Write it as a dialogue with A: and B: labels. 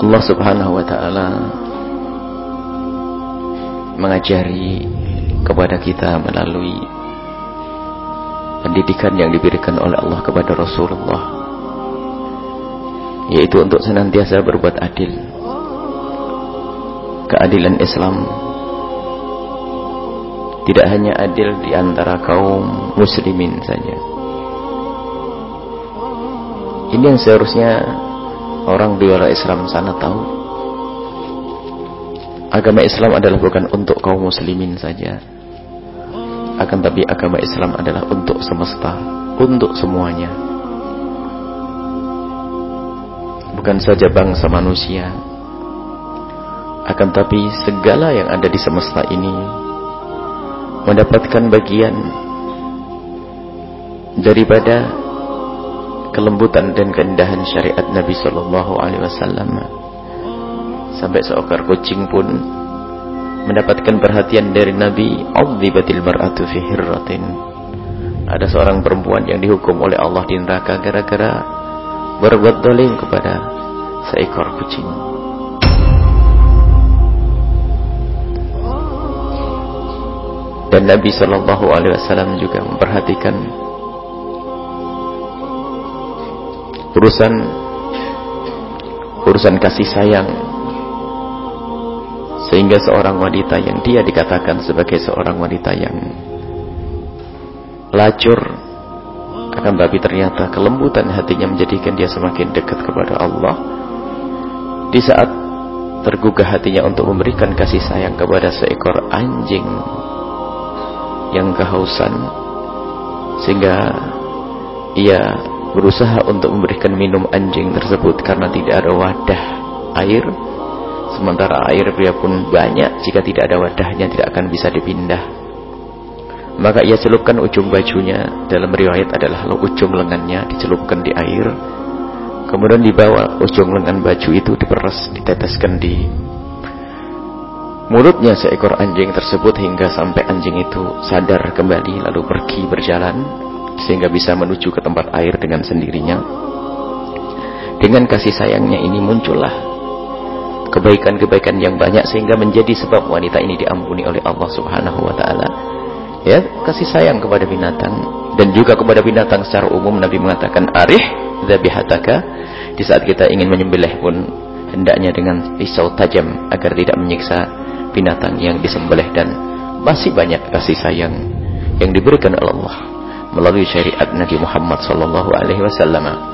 A: Allah Subhanahu wa taala mengajari kepada kita melalui pendidikan yang diberikan oleh Allah kepada Rasulullah yaitu untuk senantiasa berbuat adil keadilan Islam. Tidak hanya adil di antara kaum muslimin saja. Ini yang seharusnya orang di luar Islam sana tahu. Agama Islam adalah bukan untuk kaum muslimin saja. Akan tapi agama Islam adalah untuk semesta untuk semuanya. Bukan saja bangsa manusia. Akan tapi segala yang ada di semesta ini mendapatkan bagian daripada kelembutan dan keindahan syariat Nabi Sallallahu Alaihi Wasallam. Sampai seekor kucing pun mendapatkan perhatian dari Nabi hirratin. Ada seorang perempuan yang dihukum oleh Allah di neraka gara-gara berbuat dolim kepada seekor kucing. Dan Nabi Sallallahu Alaihi Wasallam juga memperhatikan urusan urusan kasih sayang. Sehingga seorang wanita yang dia dikatakan sebagai seorang wanita yang lacur akan tapi ternyata kelembutan hatinya menjadikan dia semakin dekat kepada Allah. Di saat tergugah hatinya untuk memberikan kasih sayang kepada seekor anjing yang kehausan sehingga ia berusaha untuk memberikan minum anjing tersebut karena tidak ada wadah air. Sementara air pun banyak jika tidak ada wadahnya tidak akan bisa dipindah. Maka ia celupkan ujung bajunya. Dalam riwayat adalah ujung lengannya dicelupkan di air. Kemudian dibawa ujung lengan baju itu diperas diteteskan di mulutnya seekor anjing tersebut hingga sampai anjing itu sadar kembali lalu pergi berjalan sehingga bisa menuju ke tempat air dengan sendirinya. Dengan kasih sayangnya ini muncullah kebaikan-kebaikan yang banyak sehingga menjadi sebab wanita ini diampuni oleh Allah Subhanahu wa taala. Ya kasih sayang kepada binatang dan juga kepada binatang secara umum Nabi mengatakan arih dzabihataka. Di saat kita ingin menyembelih pun hendaknya dengan pisau tajam agar tidak menyiksa binatang yang disembelih dan masih banyak kasih sayang yang diberikan oleh Allah melalui syariat Nabi Muhammad sallallahu alaihi wasallam.